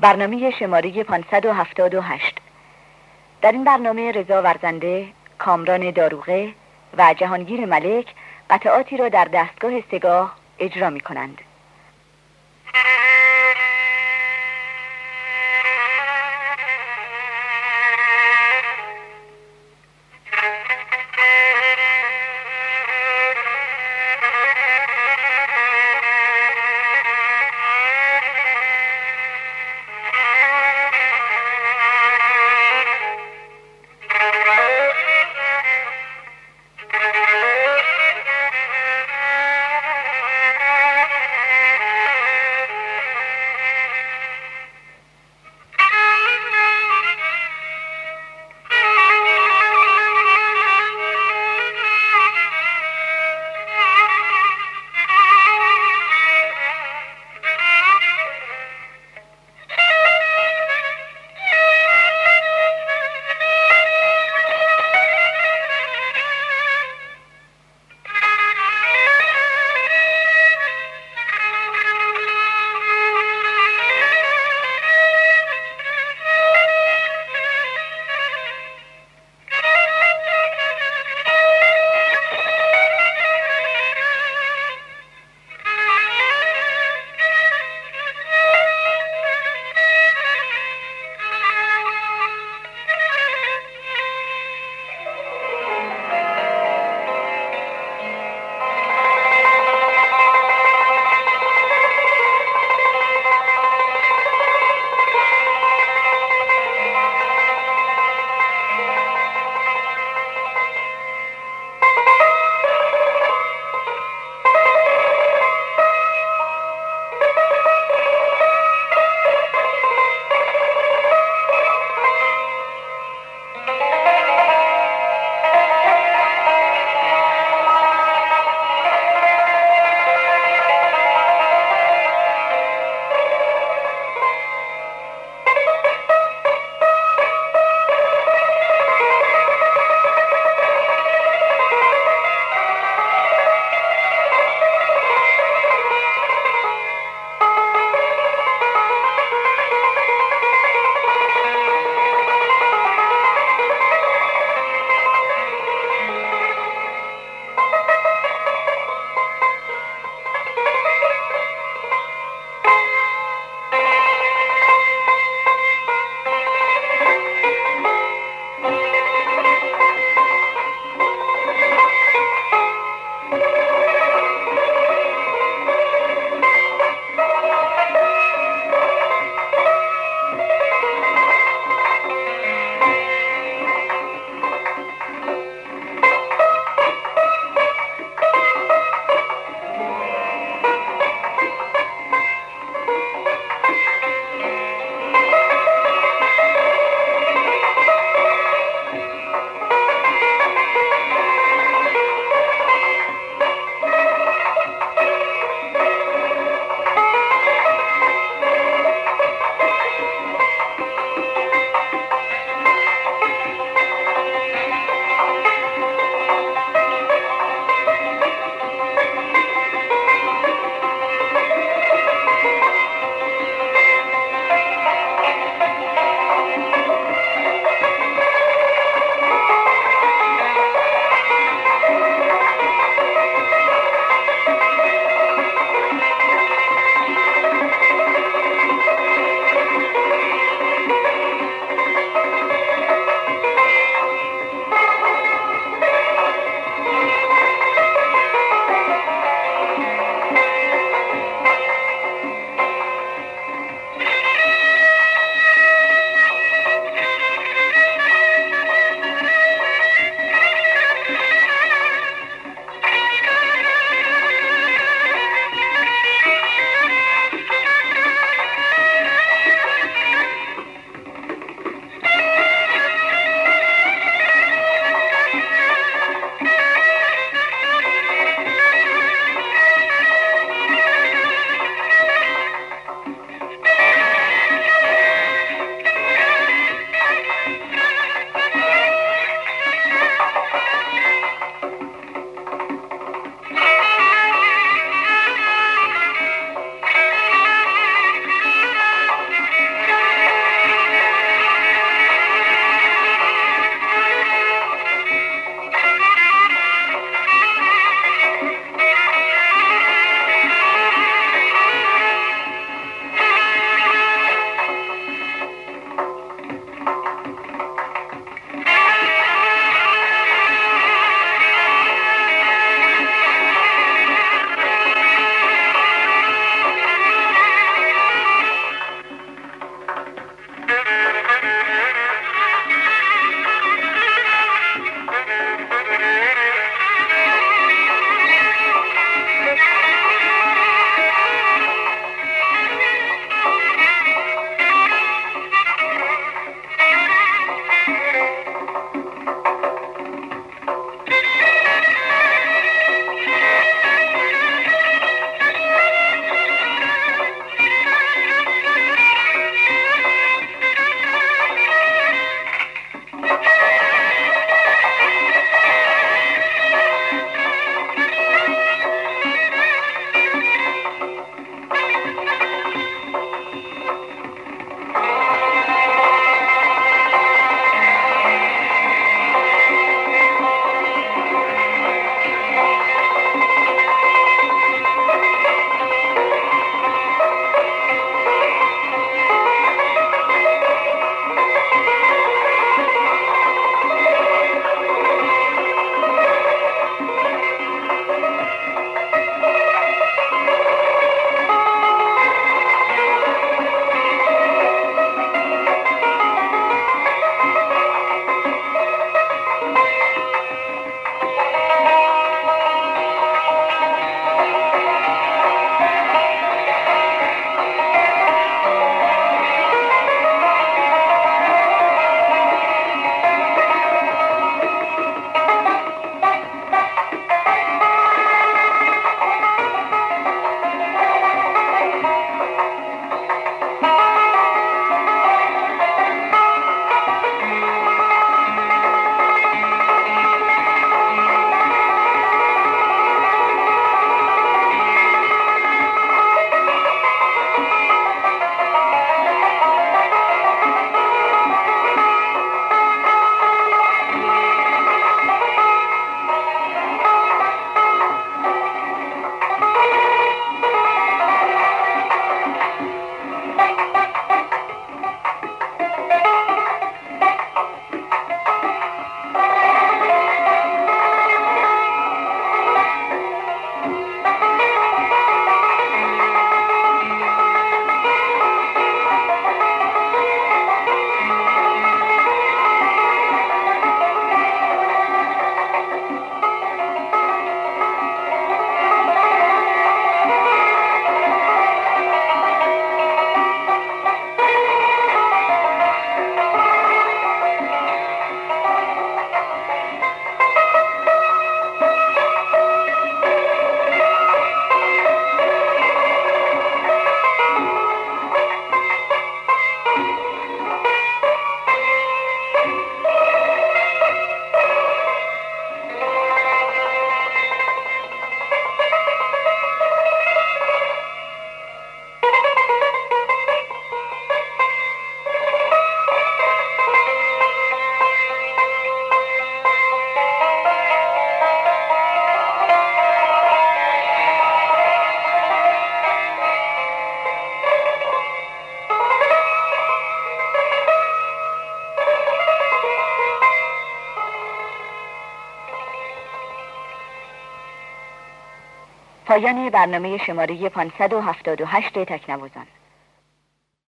برنامه شماره 578 در این برنامه رضا ورزنده، کامران داروغه و جهانگیر ملک قطعاتی را در دستگاه سگاه اجرا می کنند. پایان برنامه شماره 578 تکنوازان.